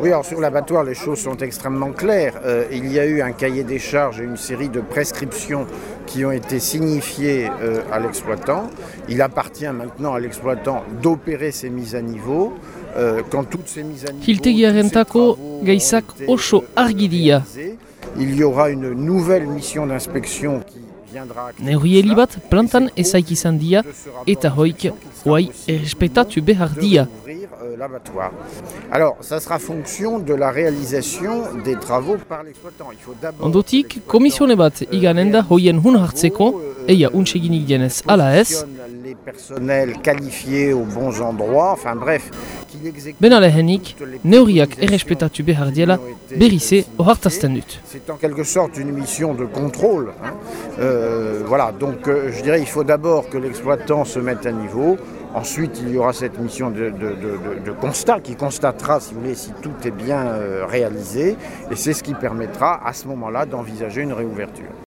Oui, alors sur l'abattoir, les choses sont extrêmement claires. Euh, il y a eu un cahier des charges et une série de prescriptions qui ont été signifiées euh, à l'exploitant. Il appartient maintenant à l'exploitant d'opérer ces mises à niveau. Euh, quand toutes ces mises à niveau, Hiltegiaren tous ces tako travaux gaizak oso argi dira. Il y aura une nouvelle mission d'inspection qui Neurrieli bat plantan ezaik izan dia eta hoik hoai errespetatu behar dia. L'abattoir. Alors, ça sera fonction de la réalisation des travaux par l'exploitant. Il faut d'abord Ondotik, que l'exploitant, komisione bat iganen da hoien hun hartzeko, eia untseginik denez ala ez, personnels qualifiés aux bons endroits, enfin bref, qu'il exécute bena lehenik, toutes les neurriak préconisations errespetatu behar diela, berrize. C'est en quelque sorte une mission de contrôle. hein. Euh, voilà, donc euh, je dirais il faut d'abord que l'exploitant se mette à niveau. Ensuite, il y aura cette mission de, de- de- de- de constat qui constatera, si vous voulez, si tout est bien euh, réalisé. Et c'est ce qui permettra à ce moment-là d'envisager une réouverture.